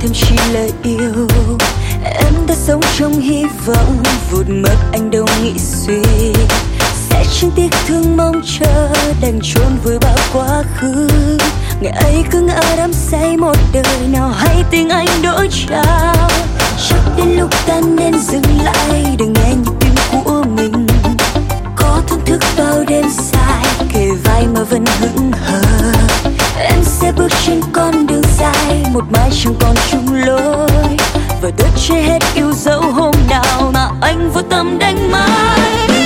Thêm chỉ lời yêu. Em đã sống trong hy vọng, vụt mất anh đâu nghĩ suy. Sẽ chẳng tiếc thương mong chờ, đành trốn vùi bao quá khứ. Ngày ấy cứ ngỡ đắm say một đời nào hay tình anh đổi trao. Chắc đến lúc ta nên dừng lại, đừng. Một mai chẳng còn chung lối. Và đốt cháy hết yêu dấu hôm nào mà anh vô tâm đánh mất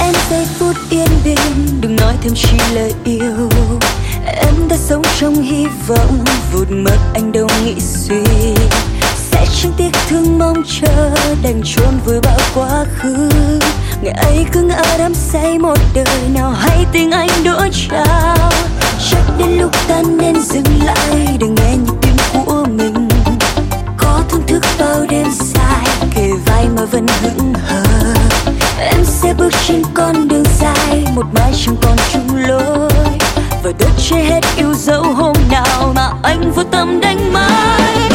em giây phút yên bình. Đừng nói thêm chi lời yêu. Em đã sống trong hy vọng, vụt mất anh đâu nghĩ suy sẽ chẳng tiếc thương mong chờ, đành chôn vùi bao quá khứ. Ngày ấy cứ ngỡ đắm say một đời, nào hay tình anh đỗ trao. Bước trên con đường dài, một mai chẳng còn chung lối. Và đất che hết yêu dấu hôm nào mà anh vô tâm đánh mất